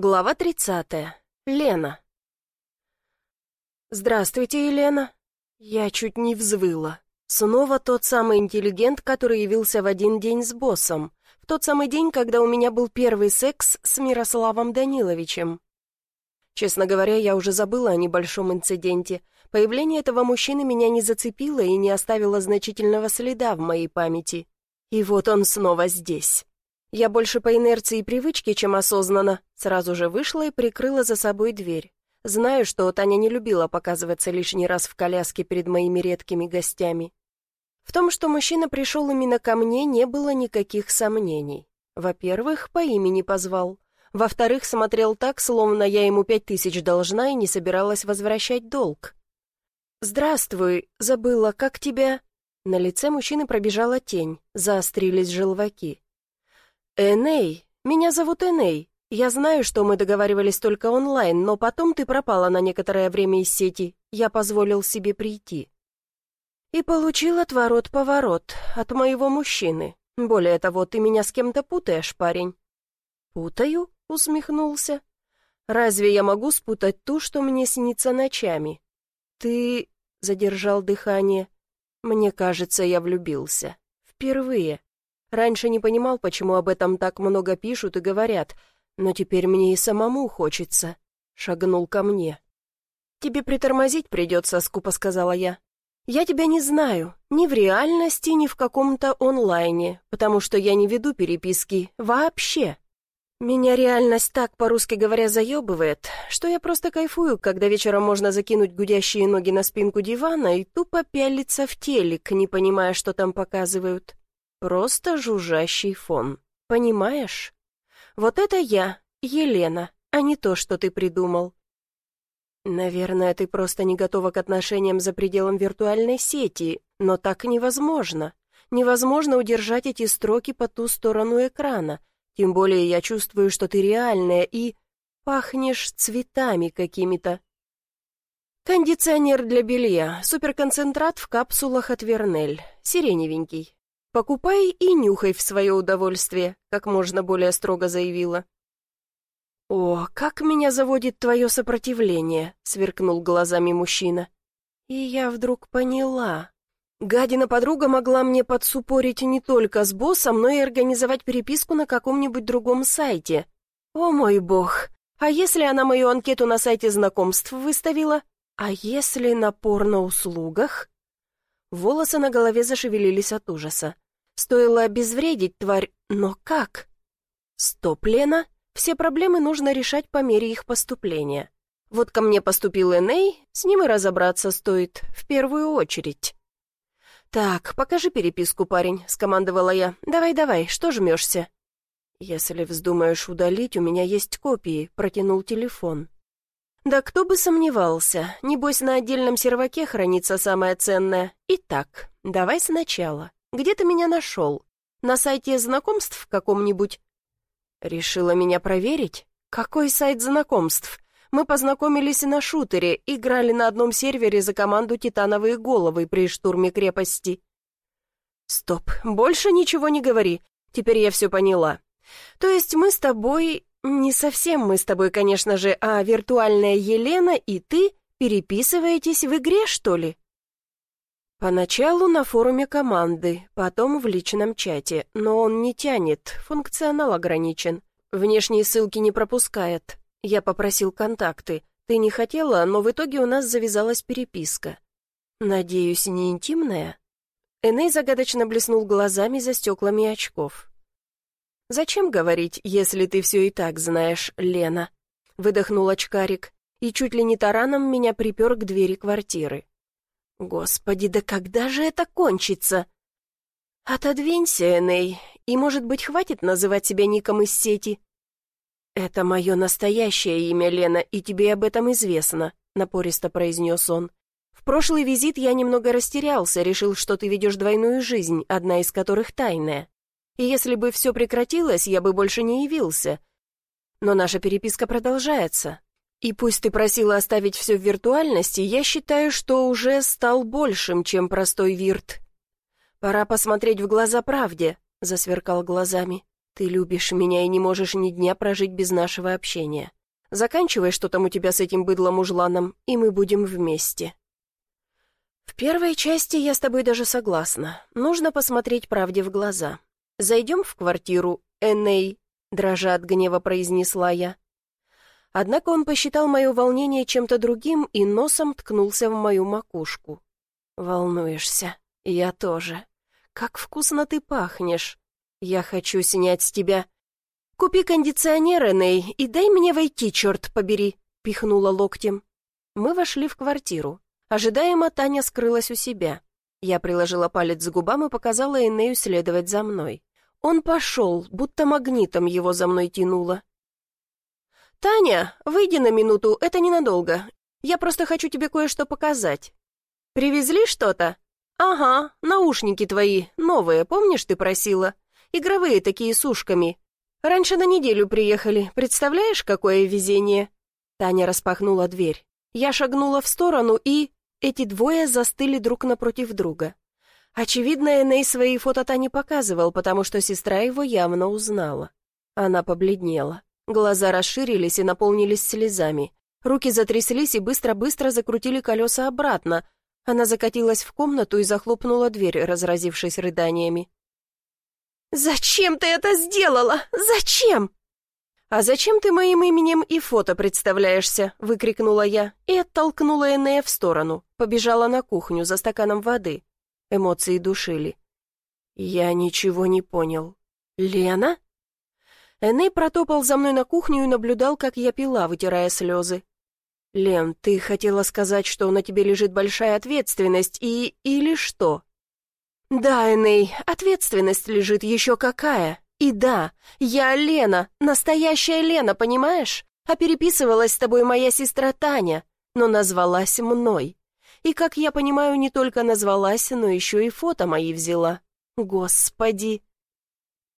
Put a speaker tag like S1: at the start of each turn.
S1: Глава 30. Лена. «Здравствуйте, Елена». Я чуть не взвыла. Снова тот самый интеллигент, который явился в один день с боссом. В тот самый день, когда у меня был первый секс с Мирославом Даниловичем. Честно говоря, я уже забыла о небольшом инциденте. Появление этого мужчины меня не зацепило и не оставило значительного следа в моей памяти. И вот он снова здесь. Я больше по инерции и привычке, чем осознанно, сразу же вышла и прикрыла за собой дверь. Знаю, что Таня не любила показываться лишний раз в коляске перед моими редкими гостями. В том, что мужчина пришел именно ко мне, не было никаких сомнений. Во-первых, по имени позвал. Во-вторых, смотрел так, словно я ему пять тысяч должна и не собиралась возвращать долг. «Здравствуй, забыла, как тебя...» На лице мужчины пробежала тень, заострились желваки. «Эней, меня зовут Эней. Я знаю, что мы договаривались только онлайн, но потом ты пропала на некоторое время из сети. Я позволил себе прийти». И получил отворот-поворот от моего мужчины. Более того, ты меня с кем-то путаешь, парень. «Путаю?» — усмехнулся. «Разве я могу спутать ту, что мне снится ночами?» «Ты...» — задержал дыхание. «Мне кажется, я влюбился. Впервые. Раньше не понимал, почему об этом так много пишут и говорят, но теперь мне и самому хочется. Шагнул ко мне. «Тебе притормозить придется», — скупо сказала я. «Я тебя не знаю, ни в реальности, ни в каком-то онлайне, потому что я не веду переписки вообще. Меня реальность так, по-русски говоря, заебывает, что я просто кайфую, когда вечером можно закинуть гудящие ноги на спинку дивана и тупо пялиться в телек, не понимая, что там показывают. Просто жужжащий фон. Понимаешь? Вот это я, Елена, а не то, что ты придумал. Наверное, ты просто не готова к отношениям за пределом виртуальной сети, но так невозможно. Невозможно удержать эти строки по ту сторону экрана. Тем более я чувствую, что ты реальная и... пахнешь цветами какими-то. Кондиционер для белья, суперконцентрат в капсулах от Вернель, сиреневенький. «Покупай и нюхай в свое удовольствие», — как можно более строго заявила. «О, как меня заводит твое сопротивление», — сверкнул глазами мужчина. И я вдруг поняла. Гадина-подруга могла мне подсупорить не только с боссом, но и организовать переписку на каком-нибудь другом сайте. О мой бог! А если она мою анкету на сайте знакомств выставила? А если на порноуслугах? Волосы на голове зашевелились от ужаса. Стоило обезвредить тварь, но как? Стоп, Лена, все проблемы нужно решать по мере их поступления. Вот ко мне поступил Эней, с ним и разобраться стоит, в первую очередь. «Так, покажи переписку, парень», — скомандовала я. «Давай-давай, что жмешься?» «Если вздумаешь удалить, у меня есть копии», — протянул телефон. Да кто бы сомневался, небось на отдельном серваке хранится самое ценное. Итак, давай сначала. Где ты меня нашел? На сайте знакомств каком-нибудь? Решила меня проверить? Какой сайт знакомств? Мы познакомились на шутере, играли на одном сервере за команду «Титановые головы» при штурме крепости. Стоп, больше ничего не говори. Теперь я все поняла. То есть мы с тобой «Не совсем мы с тобой, конечно же, а виртуальная Елена и ты переписываетесь в игре, что ли?» Поначалу на форуме команды, потом в личном чате, но он не тянет, функционал ограничен. Внешние ссылки не пропускает. Я попросил контакты. Ты не хотела, но в итоге у нас завязалась переписка. Надеюсь, не интимная? Эней загадочно блеснул глазами за стеклами очков. «Зачем говорить, если ты все и так знаешь, Лена?» Выдохнул очкарик и чуть ли не тараном меня припер к двери квартиры. «Господи, да когда же это кончится?» «Отодвинься, Эней, и, может быть, хватит называть себя ником из сети?» «Это мое настоящее имя, Лена, и тебе об этом известно», — напористо произнес он. «В прошлый визит я немного растерялся, решил, что ты ведешь двойную жизнь, одна из которых тайная и если бы все прекратилось, я бы больше не явился. Но наша переписка продолжается. И пусть ты просила оставить все в виртуальности, я считаю, что уже стал большим, чем простой вирт. Пора посмотреть в глаза правде, засверкал глазами. Ты любишь меня и не можешь ни дня прожить без нашего общения. Заканчивай, что там у тебя с этим быдлом-мужланом, и мы будем вместе. В первой части я с тобой даже согласна. Нужно посмотреть правде в глаза. Зайдем в квартиру, Эней, дрожа от гнева произнесла я. Однако он посчитал мое волнение чем-то другим и носом ткнулся в мою макушку. «Волнуешься? Я тоже. Как вкусно ты пахнешь. Я хочу снять с тебя...» «Купи кондиционер, Эней, и дай мне войти, черт побери», — пихнула локтем. Мы вошли в квартиру. Ожидаемо Таня скрылась у себя. Я приложила палец к губам и показала Энею следовать за мной. Он пошел, будто магнитом его за мной тянуло. «Таня, выйди на минуту, это ненадолго. Я просто хочу тебе кое-что показать. Привезли что-то?» «Ага, наушники твои, новые, помнишь, ты просила? Игровые такие с ушками. Раньше на неделю приехали, представляешь, какое везение?» Таня распахнула дверь. Я шагнула в сторону, и... Эти двое застыли друг напротив друга. Очевидно, Эней свои фото Тане показывал, потому что сестра его явно узнала. Она побледнела. Глаза расширились и наполнились слезами. Руки затряслись и быстро-быстро закрутили колеса обратно. Она закатилась в комнату и захлопнула дверь, разразившись рыданиями. «Зачем ты это сделала? Зачем?» «А зачем ты моим именем и фото представляешься?» — выкрикнула я и оттолкнула Энея в сторону. Побежала на кухню за стаканом воды. Эмоции душили. «Я ничего не понял. Лена?» Эней протопал за мной на кухню и наблюдал, как я пила, вытирая слезы. «Лен, ты хотела сказать, что на тебе лежит большая ответственность и... или что?» «Да, Эней, ответственность лежит еще какая. И да, я Лена, настоящая Лена, понимаешь? А переписывалась с тобой моя сестра Таня, но назвалась мной. И, как я понимаю, не только назвалась, но еще и фото мои взяла. Господи!»